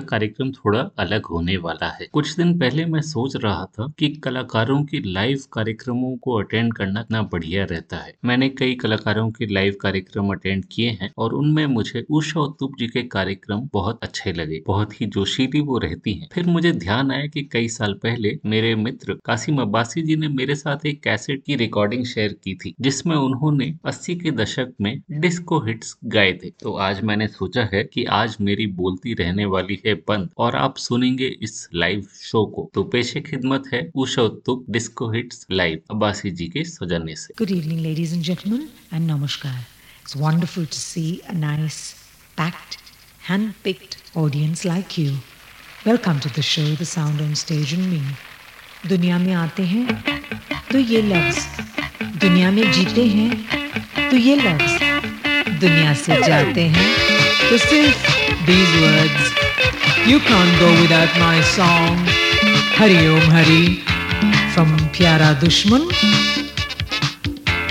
कार्यक्रम थोड़ा अलग होने वाला है। कुछ दिन पहले मैं सोच रहा था कि कलाकारों की लाइव कार्यक्रमों को अटेंड करना इतना बढ़िया रहता है। मैंने कई कलाकारों के लाइव कार्यक्रम अटेंड किए हैं और उनमें मुझे उषा उत्तुप जी के कार्यक्रम बहुत अच्छे लगे, बहुत ही जोशीली वो रहती है। फिर मुझे ध्यान आया की कई साल पहले मेरे मित्र कासिम अब्बासी जी ने मेरे साथ एक कैसेट की रिकॉर्डिंग शेयर की थी, जिसमें उन्होंने अस्सी के दशक में डिस्को हिट्स गाए थे। तो आज मैंने सोचा है की आज मेरी बोलती रहने वाली है के बंद। और आप सुनेंगे इस लाइव शो को। तो पेशे खिदमत है, Usha Uthup disco hits live Abbasi ji के सौजन्य से। Good evening ladies and gentleman and नमस्कार। Audience like you welcome to the show the sound on stage इन मी दुनिया में आते हैं तो ये लव्स दुनिया में जीते हैं तो ये लव्स दुनिया से जाते हैं to sing these words. You can't go without my song, Hari Om Hari, from Pyara Dushman.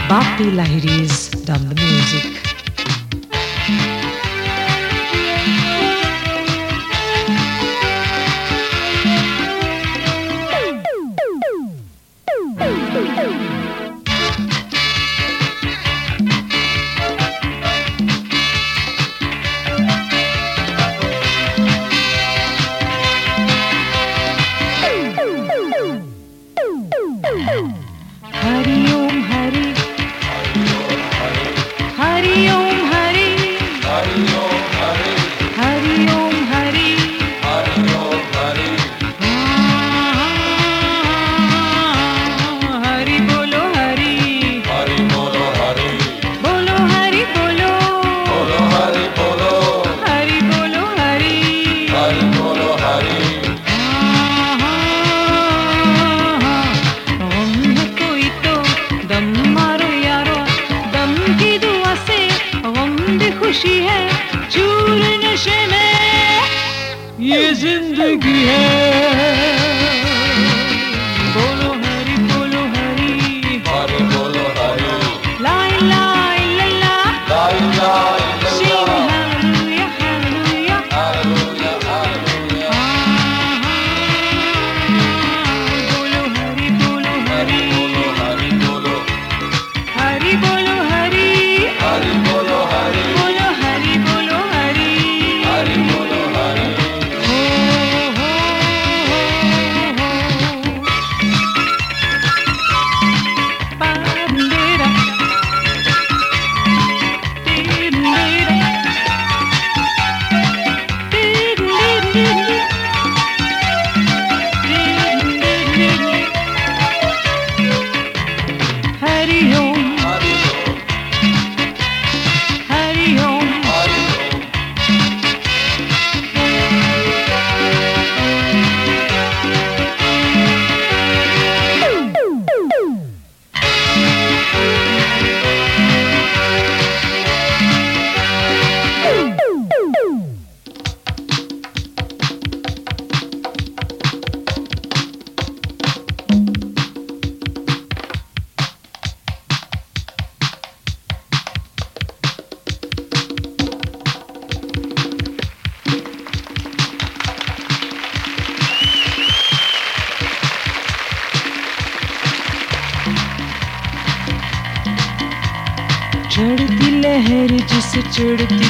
Bapti Lahiri's done the music.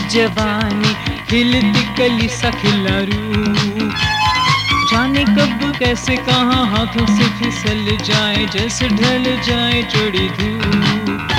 जवानी हिल कली सखिला खिलारू जाने कब, कैसे, कहाँ हाथों से फिसल जाए, जैसे ढल जाए चोड़ी धूप।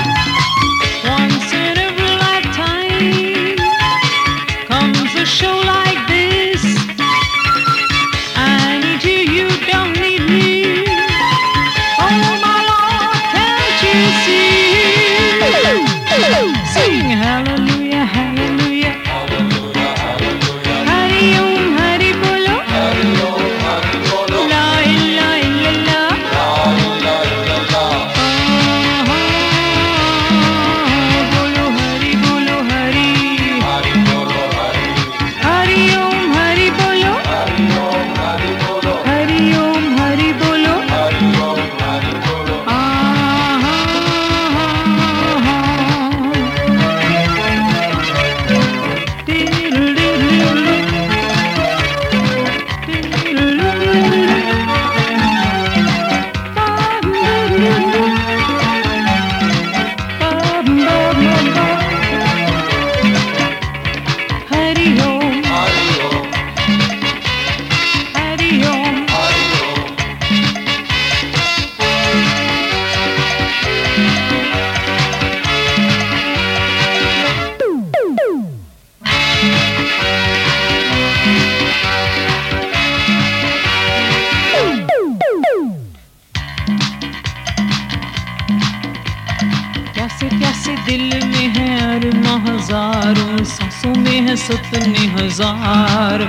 सपने हज़ार।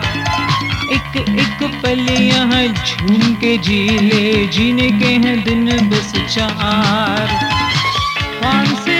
एक एक पल यहाँ झूम के जी ले, जीने के हैं दिन बस चार। Once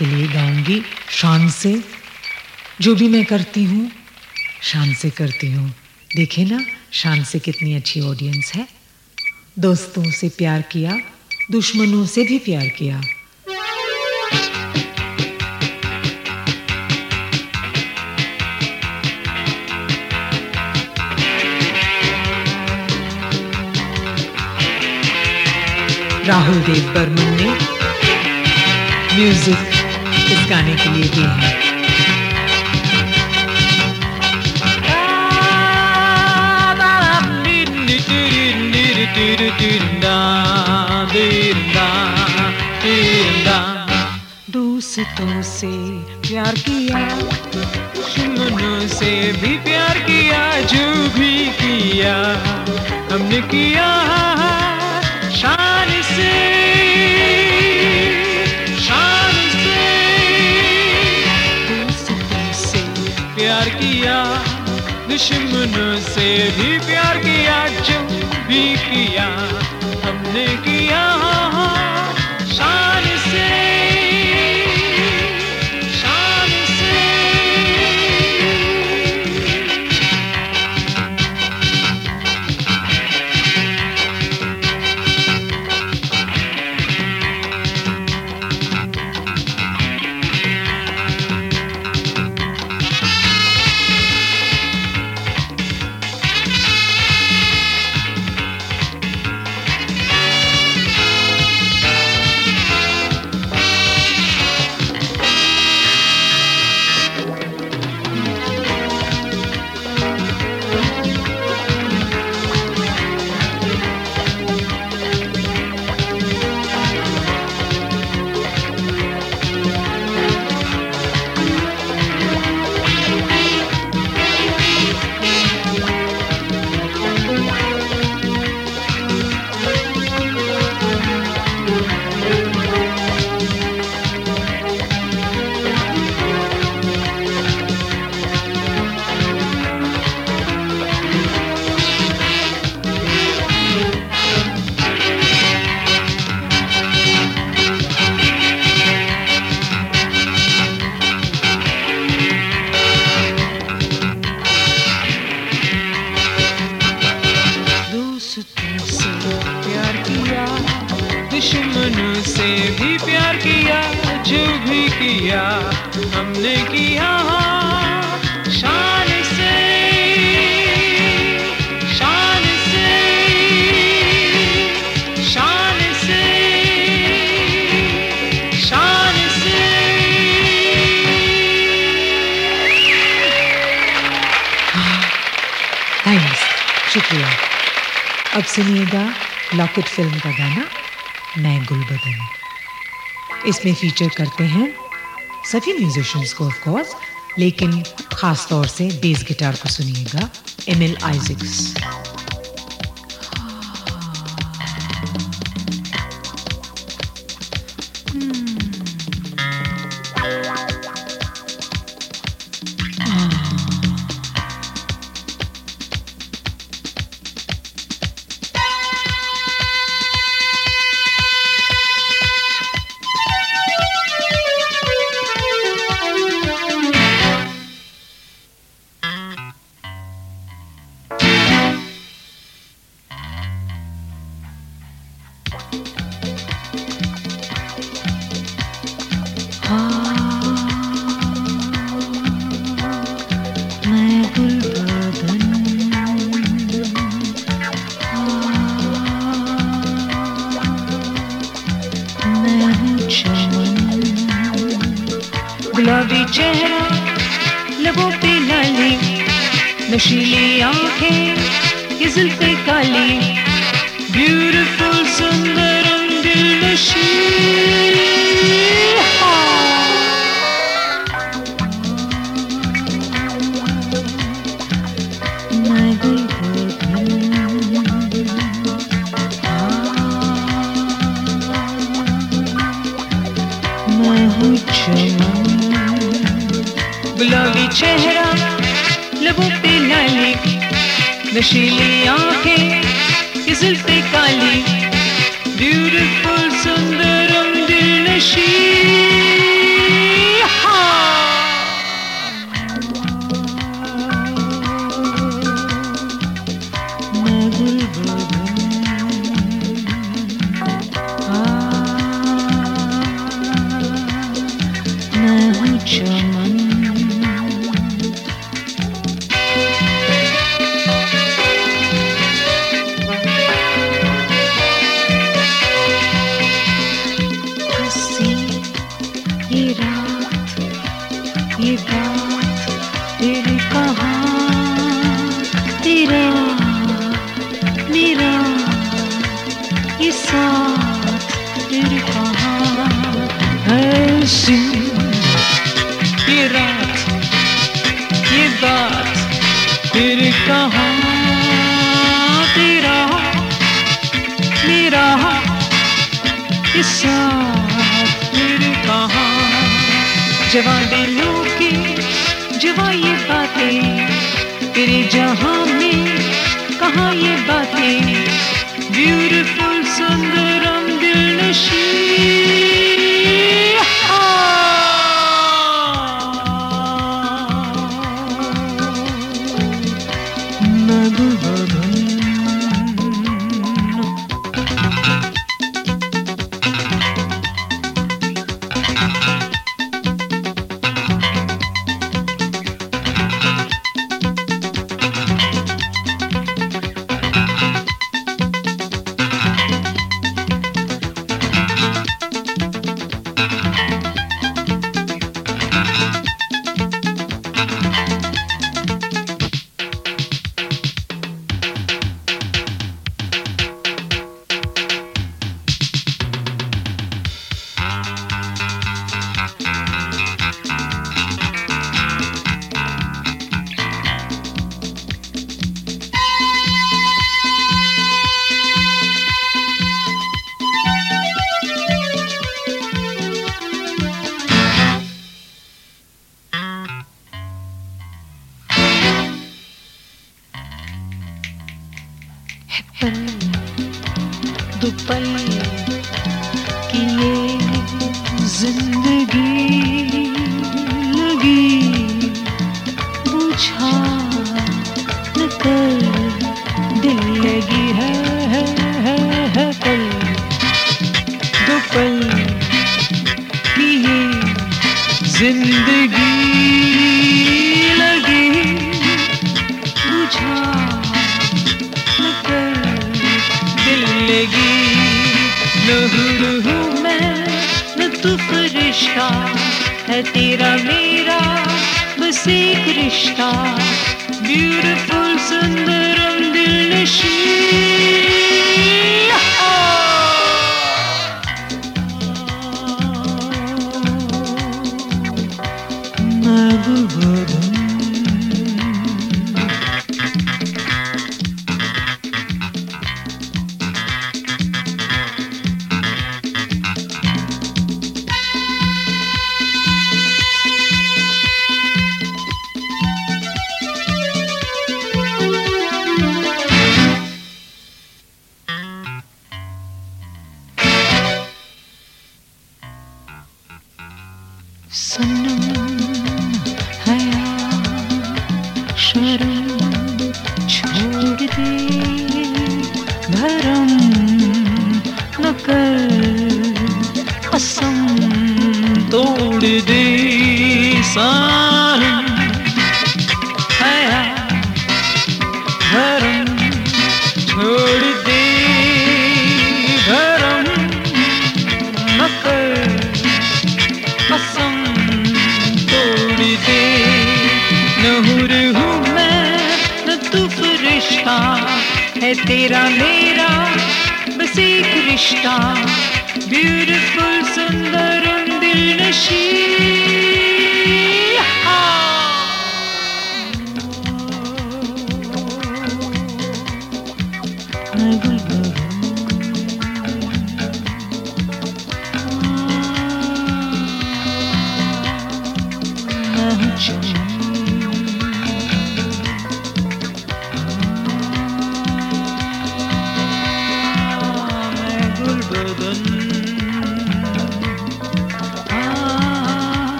आपके लिए गाऊँगी शान से। जो भी मैं करती हूँ, शान से करती हूँ। देखे ना, शान से कितनी अच्छी ऑडियंस है। दोस्तों से प्यार किया, दुश्मनों से भी प्यार किया। राहुल देव बर्मन ने म्यूज़िक इस गाने के लिए दी है। दोस्तों से प्यार किया, दुश्मनों से भी प्यार किया, जो भी किया, हमने किया शान से। दुश्मनों से भी प्यार किया जो भी किया हमने किया। शान किया, हमने किया शान शान शुक्रिया। अब सुनिएगा लॉकेट फ़िल्म का गाना, मैं गुलबदन। इसमें फीचर करते हैं सभी म्यूजिशियंस को ऑफकोर्स लेकिन ख़ास तौर से बेस गिटार को सुनिएगा M L Isaacs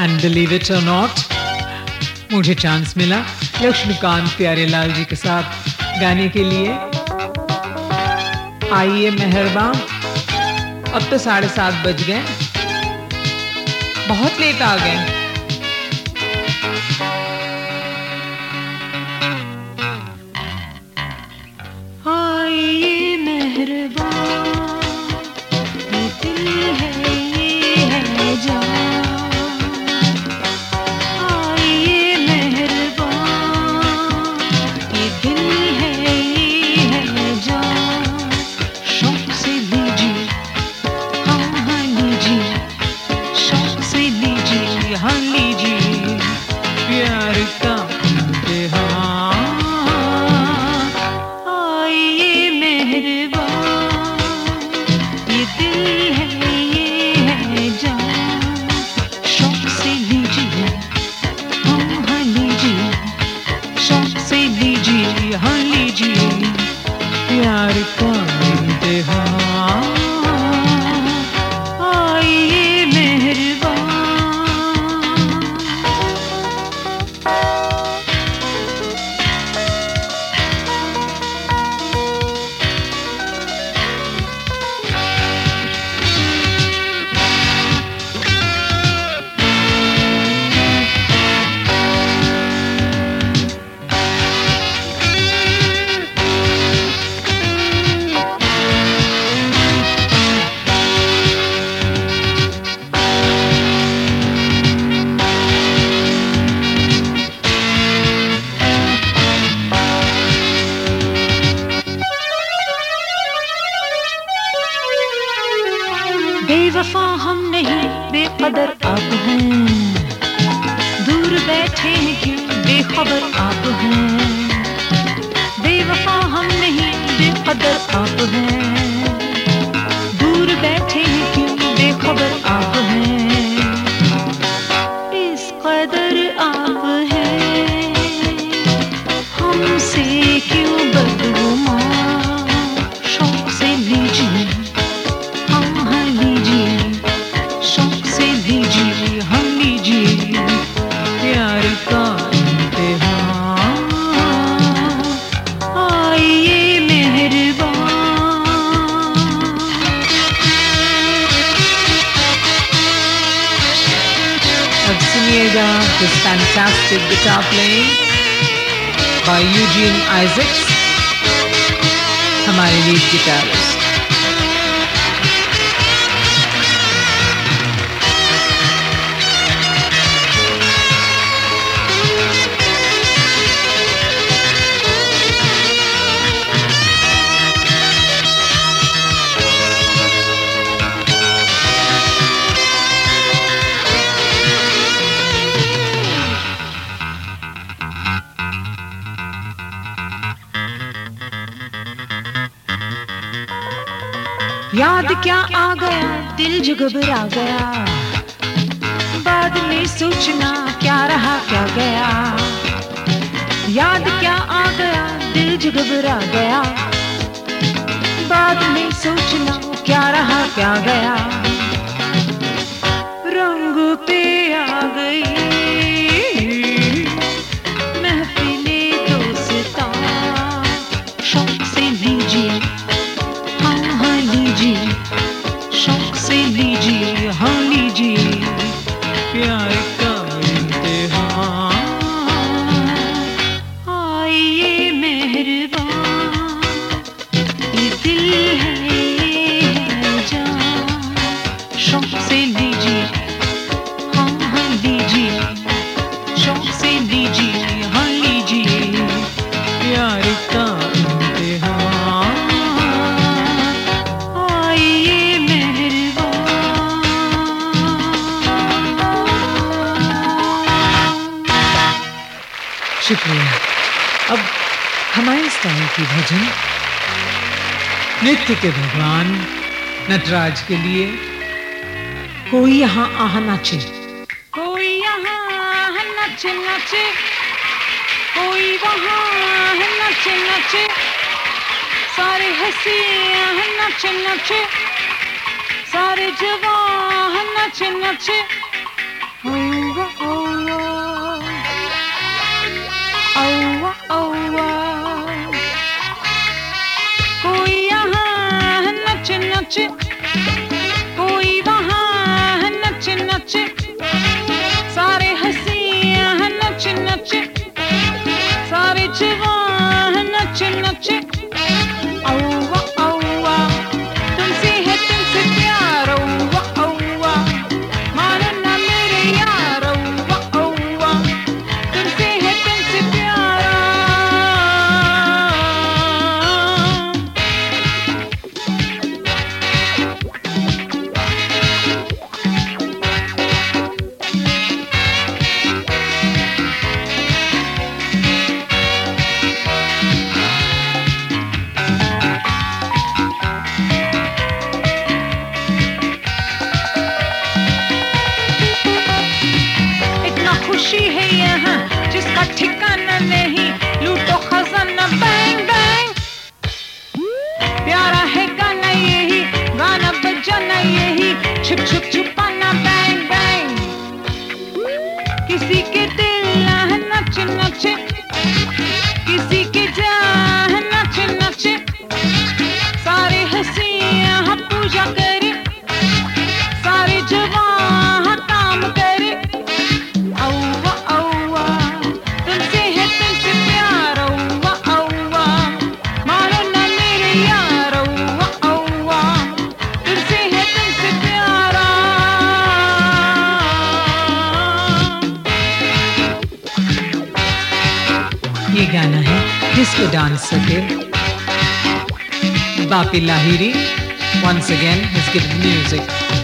and believe it or not मुझे चांस मिला लक्ष्मीकांत प्यारे लाल जी के साथ गाने के लिए। आइए मेहरबान, अब तो साढ़े सात बज गए। बहुत लेट आ गए। बेवफा हम नहीं, बेकदर आप हैं। दूर बैठे हैं क्यों, बेखबर आप हैं। बेवफा हम नहीं, बेकदर आप हैं। दूर बैठे हैं क्यों, बेखबर आप हैं। fantastic guitar playing by Eugene Isaacs, हमारे lead guitarist. याद क्या आ गया? दिल जो घबरा गया। बाद में सोचना क्या रहा, क्या गया? याद क्या आ गया? दिल जो घबरा गया। बाद में सोचना क्या रहा, क्या गया? लीजिए शौक से लीजिए हाँ लीजिए प्यार की भजन, नृत्य के भगवान, नटराज के लिए कोई यहाँ आह नाचे। कोई यहाँ नच, नचे। कोई वहाँ नच, नचे। सारे हसी नच, नचे। सारे जवान नच, नचे। magic chip chip chip Papi Lahiri once again has given music.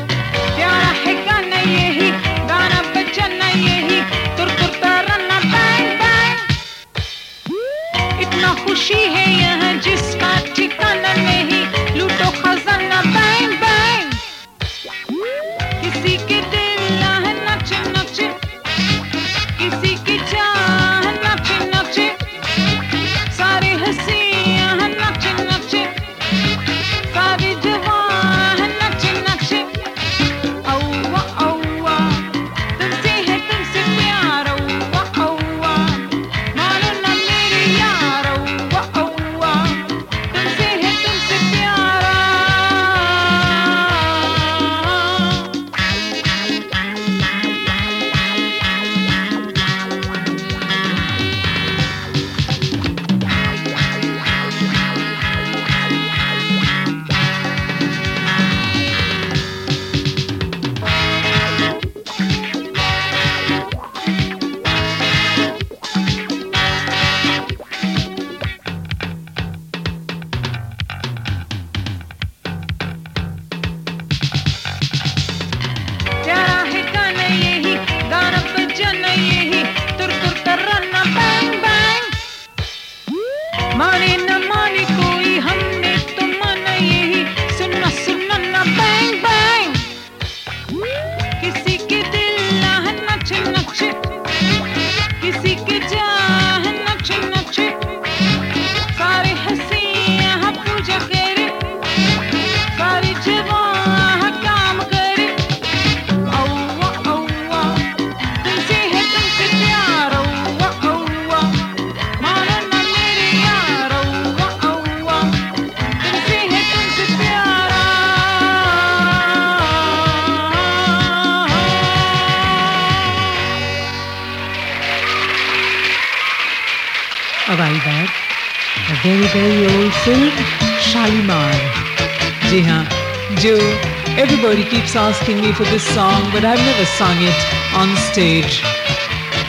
asking me for this song, but I've never sung it on stage.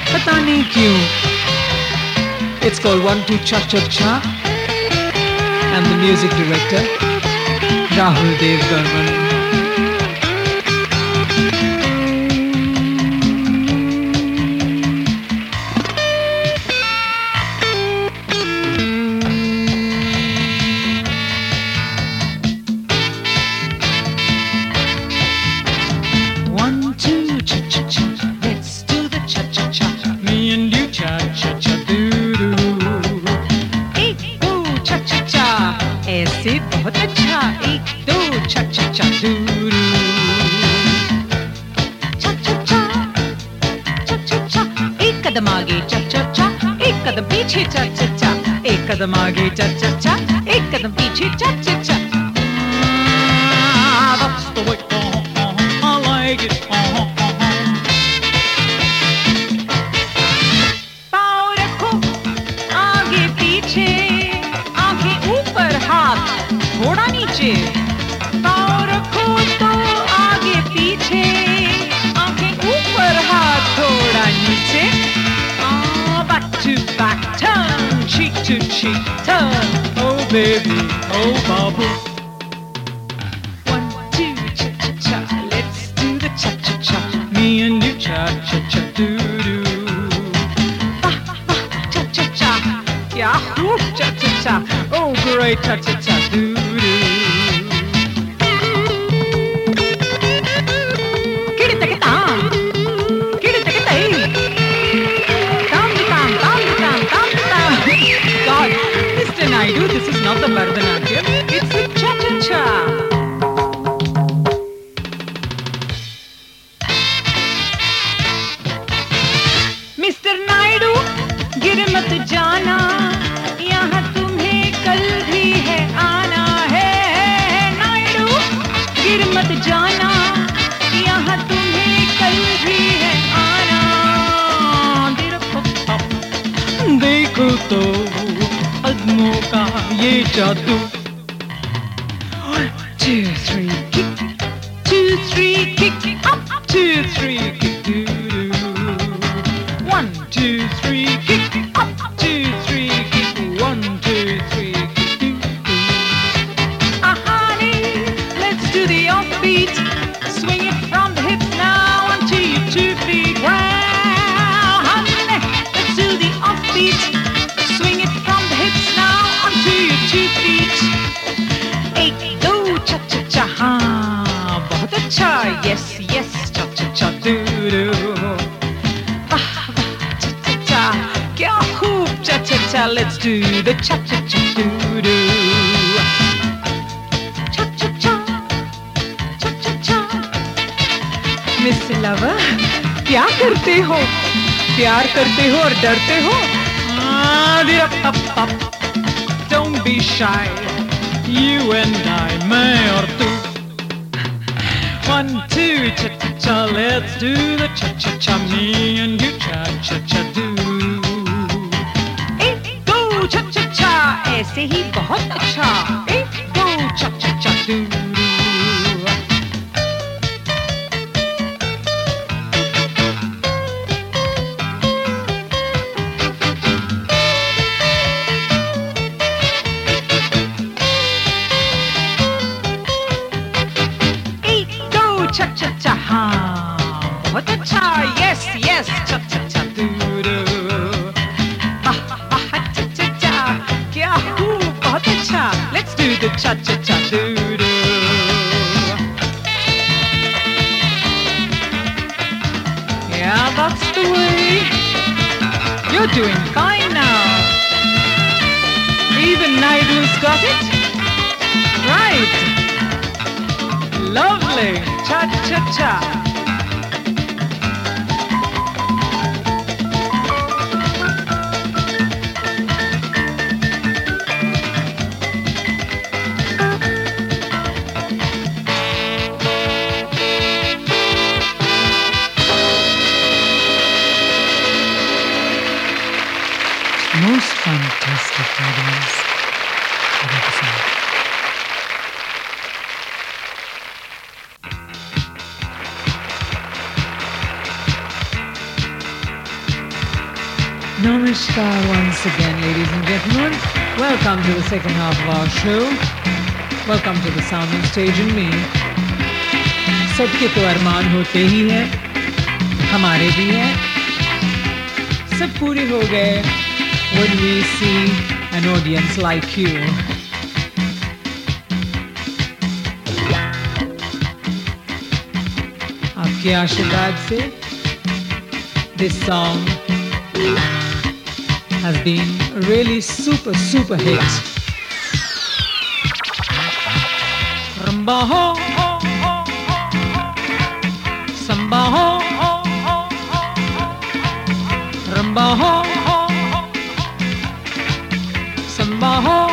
Pata need kyun. It's called One Two Cha Cha Cha, and the music director, Rahul Dev Garman. से बहुत अच्छा एक दो एक कदम आगे चचा एक कदम पीछे चचा एक कदम आगे चचा एक कदम पीछे चचा I like. To cheek turn oh baby oh babu one two cha cha cha let's do the cha cha cha me and you cha cha cha do do cha cha cha. Yahoo! Cha cha cha. Oh, great cha cha cha. हो प्यार करते हो और डरते हो Ah. Don't be shy. You and I, मैं और तू. One, two, cha cha cha, let's do the cha cha cha. Me and you, cha cha cha do. एक दो cha cha cha, ऐसे ही बहुत अच्छा. एक दो cha cha cha do. Welcome to the second half of our show. Welcome to the sound and stage and me. सबके तो अरमान होते ही हैं हमारे भी हैं सब पूरे हो गए when we see an audience like you. आपके आशीर्वाद से this song has been really super, super hit. Rumba ho, samba ho, rumba ho, samba ho.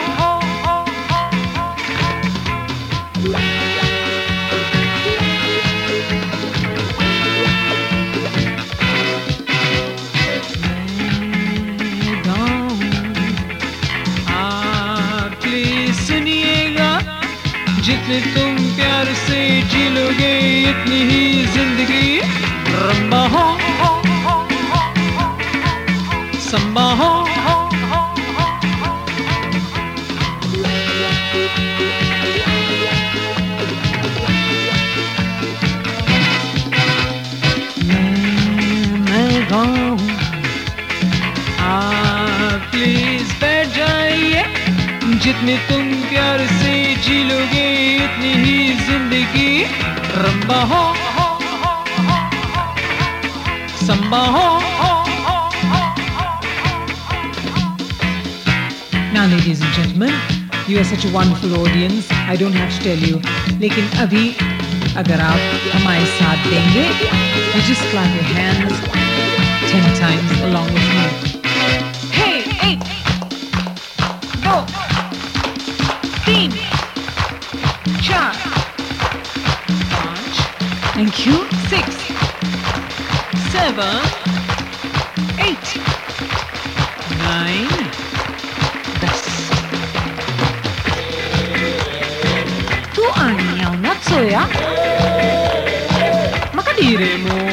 जितने तुम प्यार से जी लोगे इतनी ही ज़िंदगी। रंबा हो जितने तुम प्यार से जी लोगे इतनी ही ज़िंदगी रंबा हो संबा हो Now, ladies and gentlemen, you are such a wonderful audience. I don't have to tell you. लेकिन अभी अगर आप हमारे साथ देंगे, you just clap your hands ten times along with me. seven, eight, nine, dez. Tu andiamo, una zoia. Ma che dire, mo?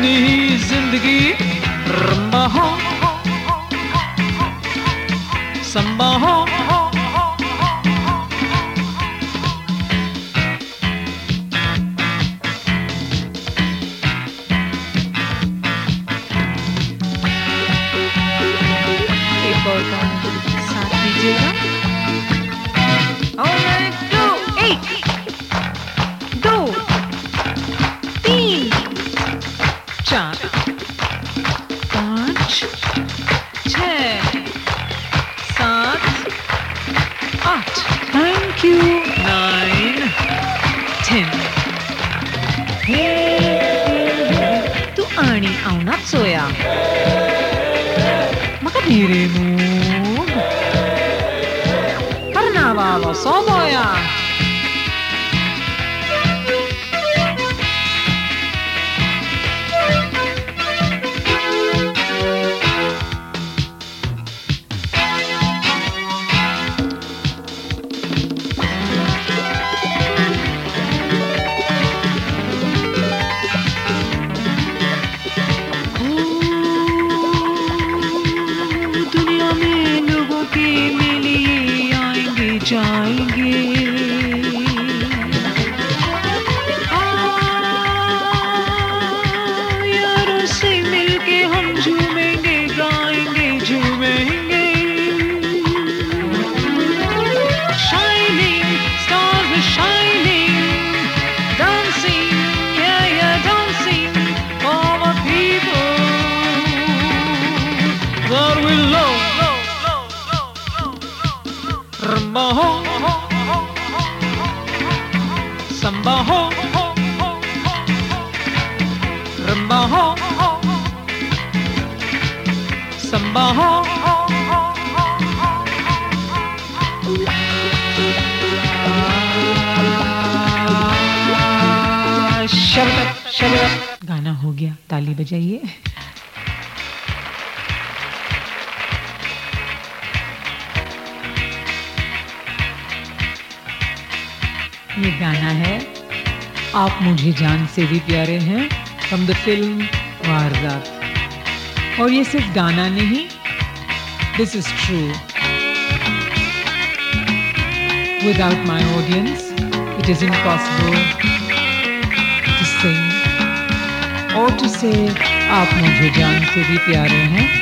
इतनी ही ज़िंदगी रंबा हो संबा हो मुझे जान से भी प्यारे हैं फ्रॉम द फ़िल्म वारदात और ये सिर्फ़ गाना नहीं this is true without my audience it is impossible to sing और टू से आप मुझे जान से भी प्यारे हैं।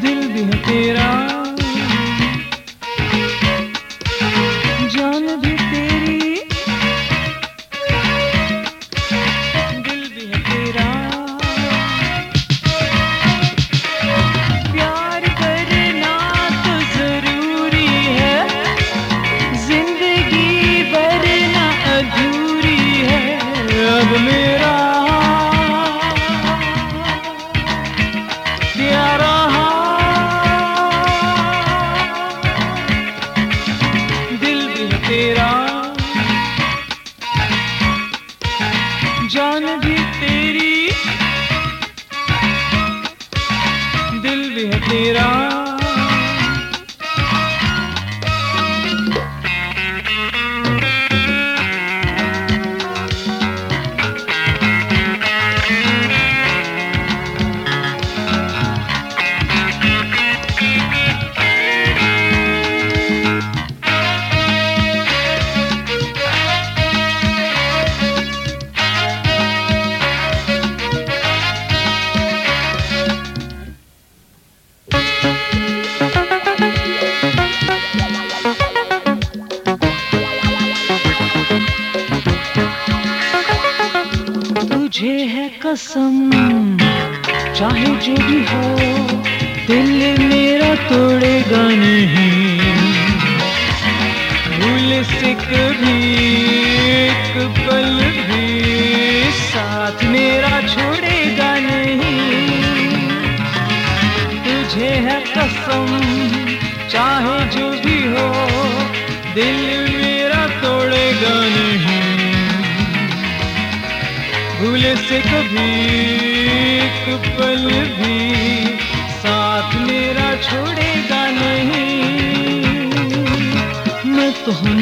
दिल भी है तेरा।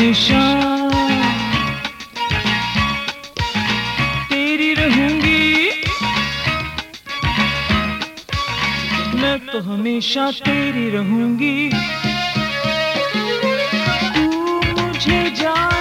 हमेशा। तेरी रहूँगी। मैं तो हमेशा तेरी रहूँगी। तू मुझे जा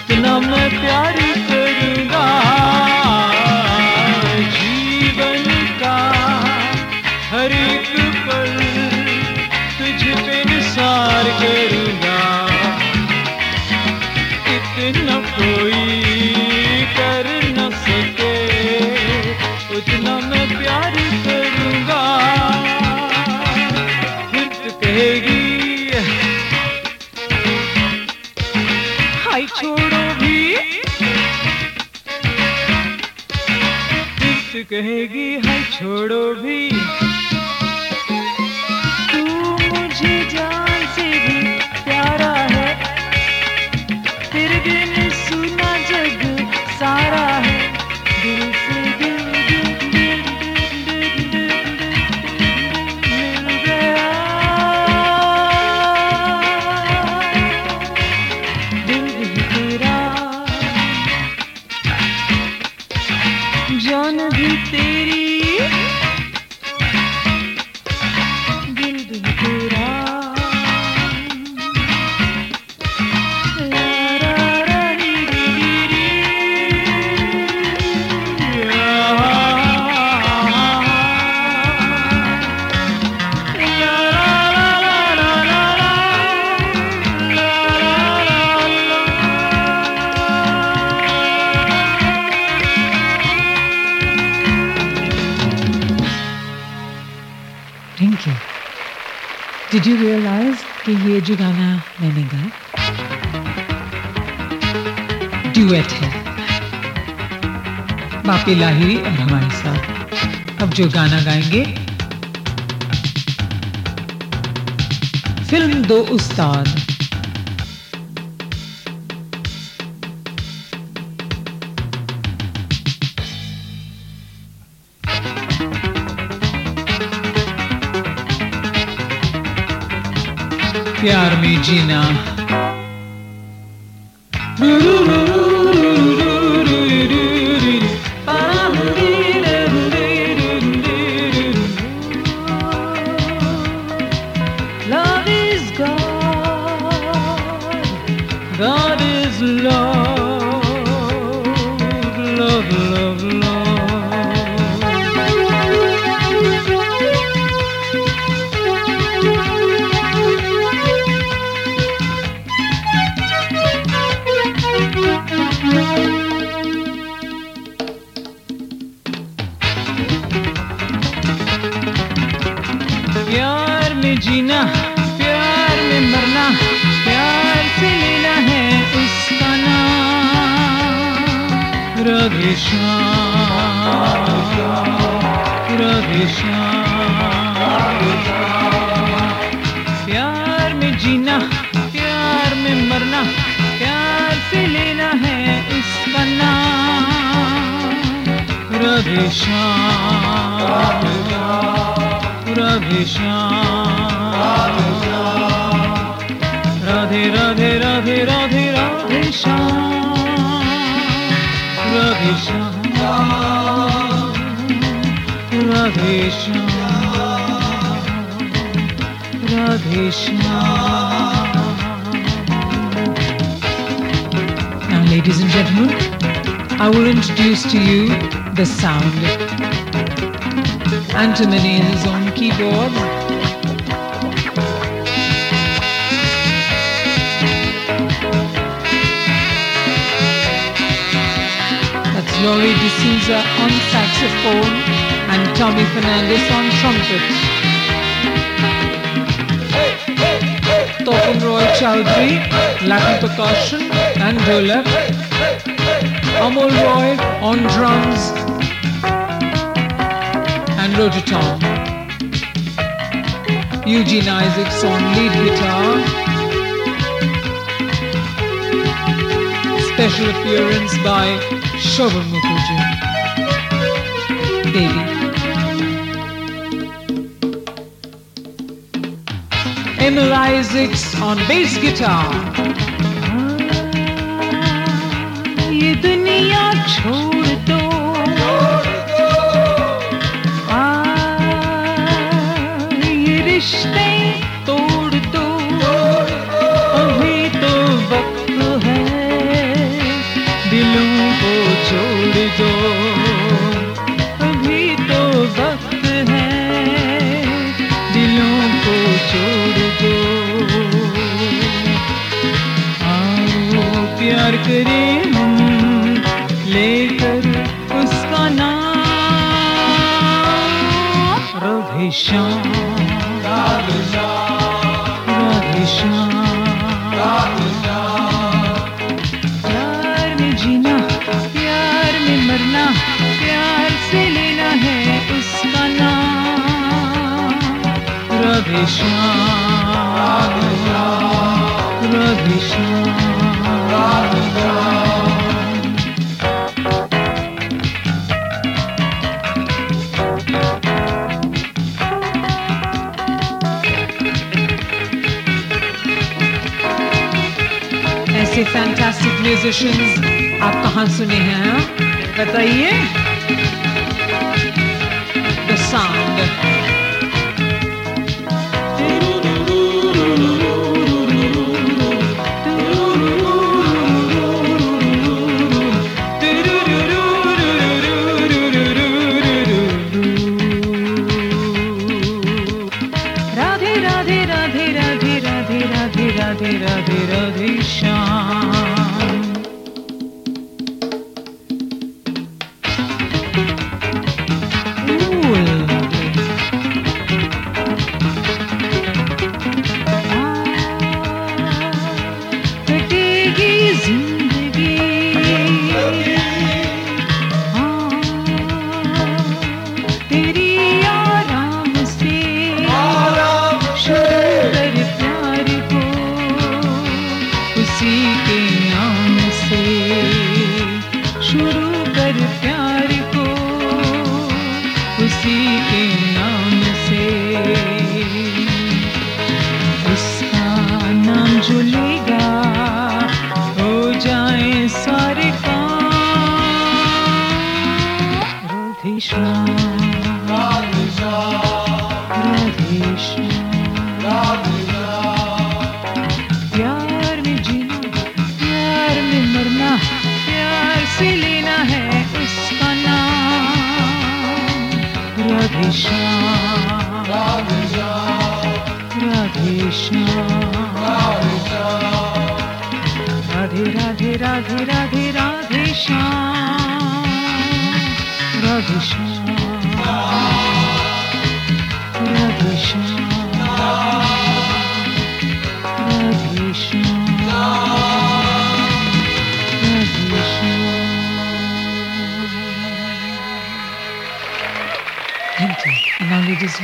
उतना मैं प्यार प्यार में जीना Laurie D'Souza on saxophone, and Tommy Fernandez on trumpet. Topin Roy Chowdhury, Latin percussion and dolap. Amol Roy on drums and rototom. Eugene Isaacs on lead guitar. special appearance by Shobhan Mukherjee, Baby. Emil Isaacs on bass guitar. Radha Radha ऐसे fantastic musicians आप कहाँ सुने हैं बताइए the sound solution.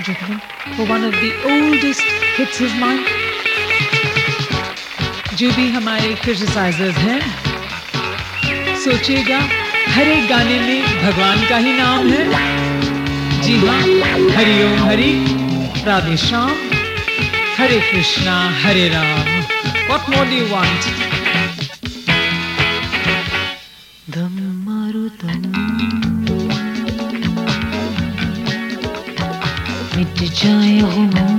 gentlemen, for one of the oldest hits of mine. जो भी हमारे criticisers हैं सोचिएगा हर एक गाने में भगवान का ही नाम है। जी हाँ Hariom Hari Radhe Shyam Hare Krishna Hare Ram. What more do want मिट जाए हम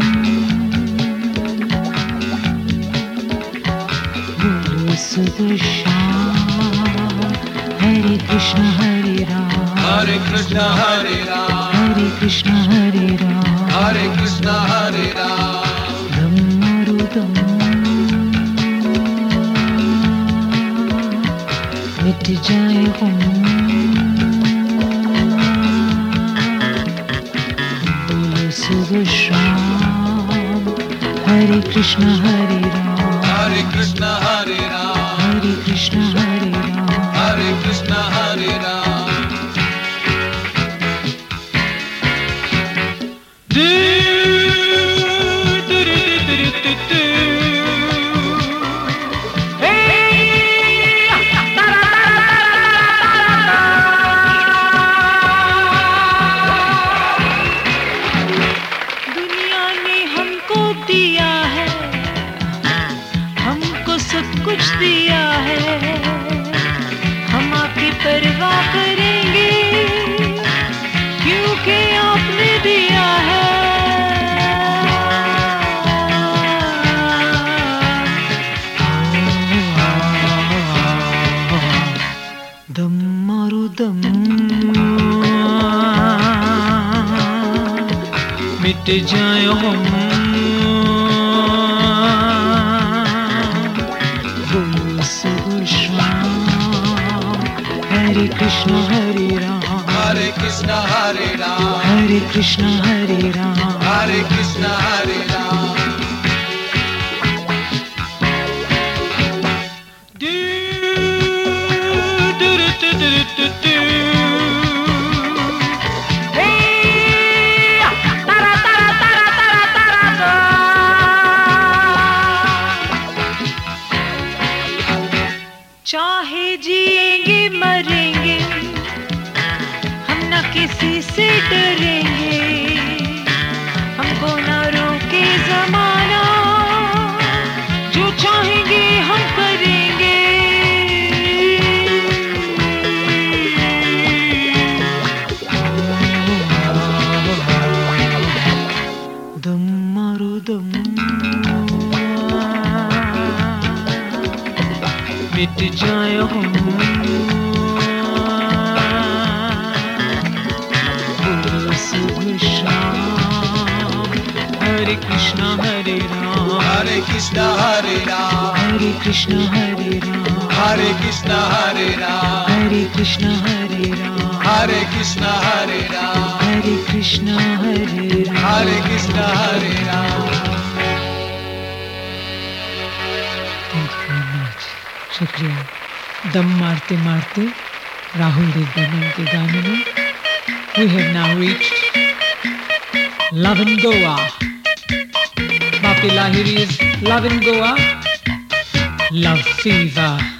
मिट जायो Hare Krishna Hare Ram. Hare Krishna Hare Ram. Hare Krishna Hare Ram. Hare Krishna Hare Ram. Ram. Hare Krishna Hare Ram. Hare Krishna, Hare Ram, Hare Krishna Hare Ram. Hare Krishna, Hare Ram. Thank you very much शुक्रिया। दम मारते मारते राहुल देव बर्मन के गाने में। We have now reached love in Goa Bappi Lahiri is love in Goa love fever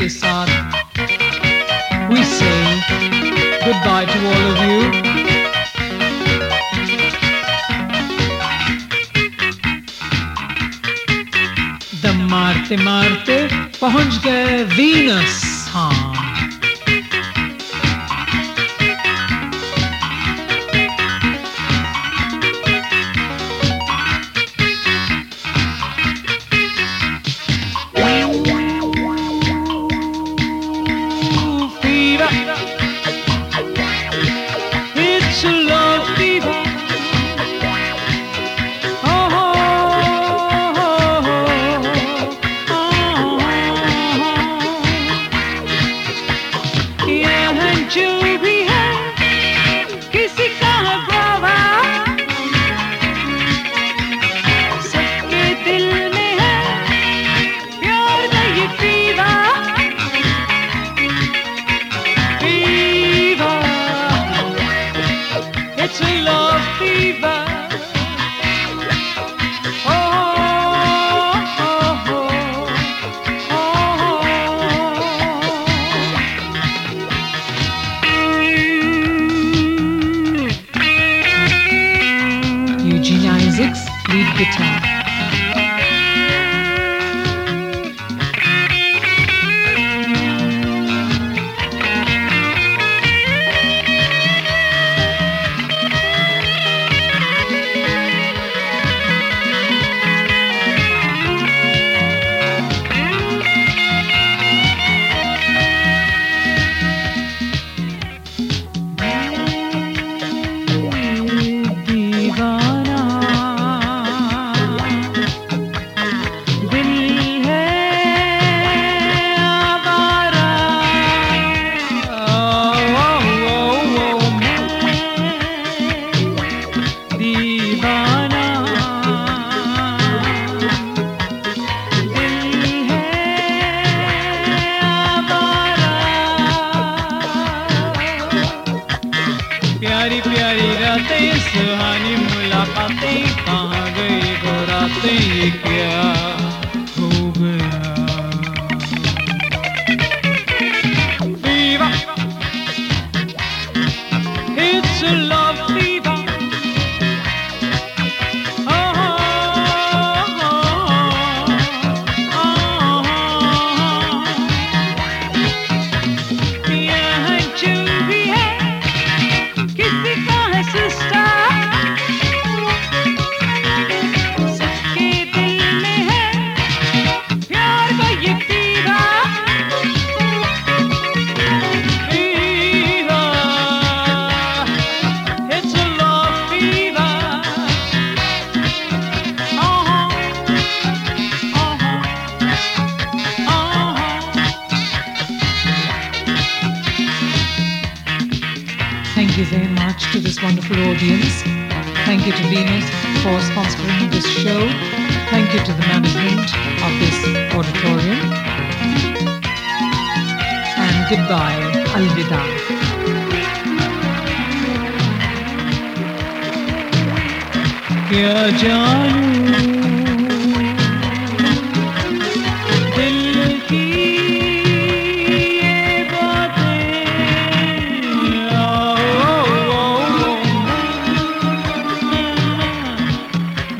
के साथ we say goodbye to all of you दम मारते मारते पहुंच गए वीनस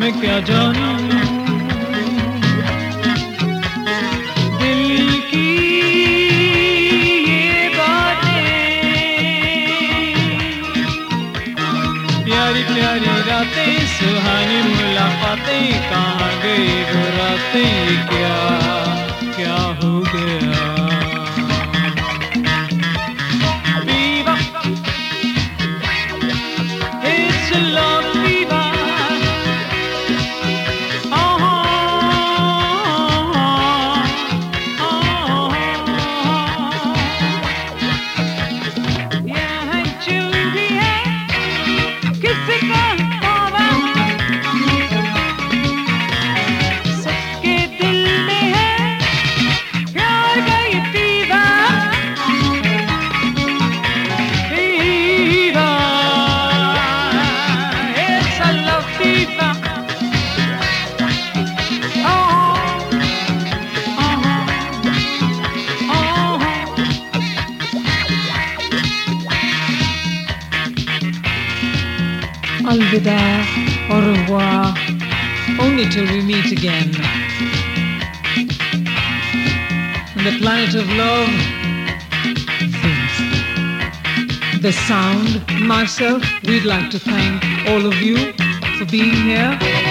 मैं क्या जानूं? दिल की ये बातें। प्यारी प्यारी रातें, सुहानी मुलाकातें, कहाँ गई वो रातें? क्या क्या हो गया? Myself, we'd like to thank all of you for being here.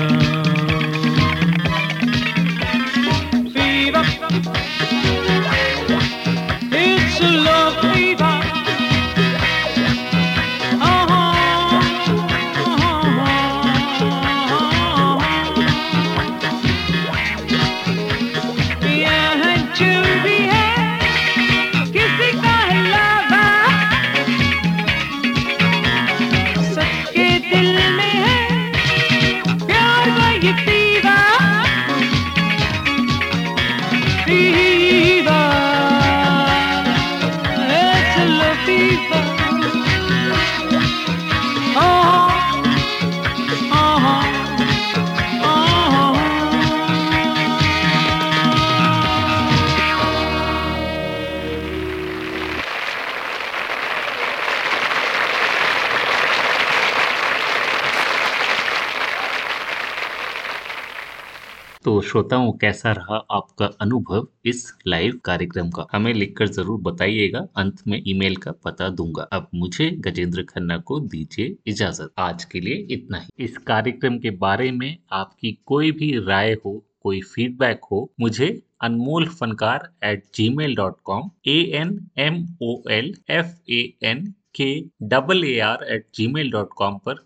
तो श्रोताओं कैसा रहा आपका अनुभव इस लाइव कार्यक्रम का। हमें लिखकर ज़रूर बताइएगा, अंत में ईमेल का पता दूँगा। अब मुझे गजेंद्र खन्ना को दीजिए इजाज़त। आज के लिए इतना ही। इस कार्यक्रम के बारे में आपकी कोई भी राय हो, कोई फीडबैक हो, मुझे अनमोल फनकार at Gmail dot com A N M O L F A N K double A R at Gmail dot com पर